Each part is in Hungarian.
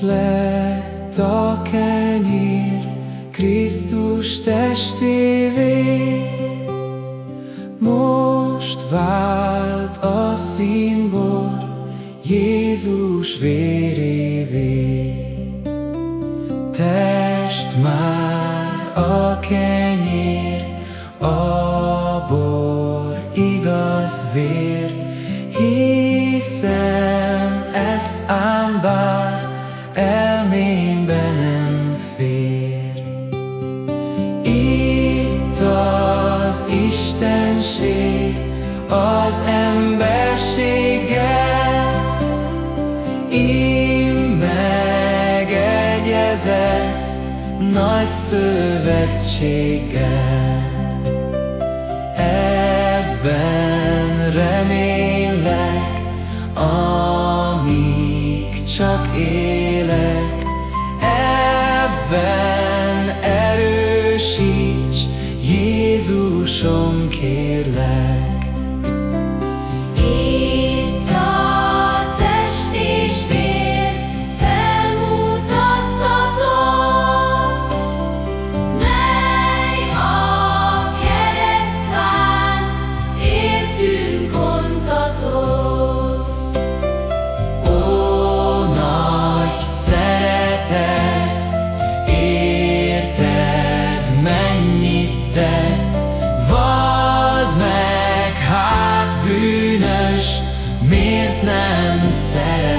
Lett a kenyér Krisztus testévé. Most vált a színbor Jézus vérévé. Test már a kenyér A bor igaz vér Hiszem ezt ám bár elmémbe nem fér. Itt az Istenség az emberséggel Így megegyezett nagy szövetséggel csak élek Ebben bűnös, miért nem szeret?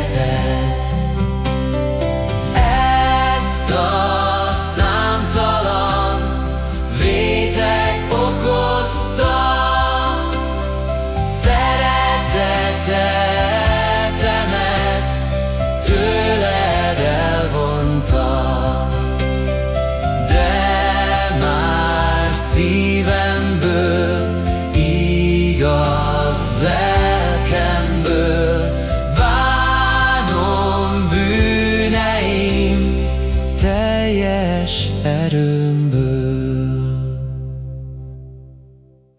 lelkemből Bánom bűneim teljes erőmből.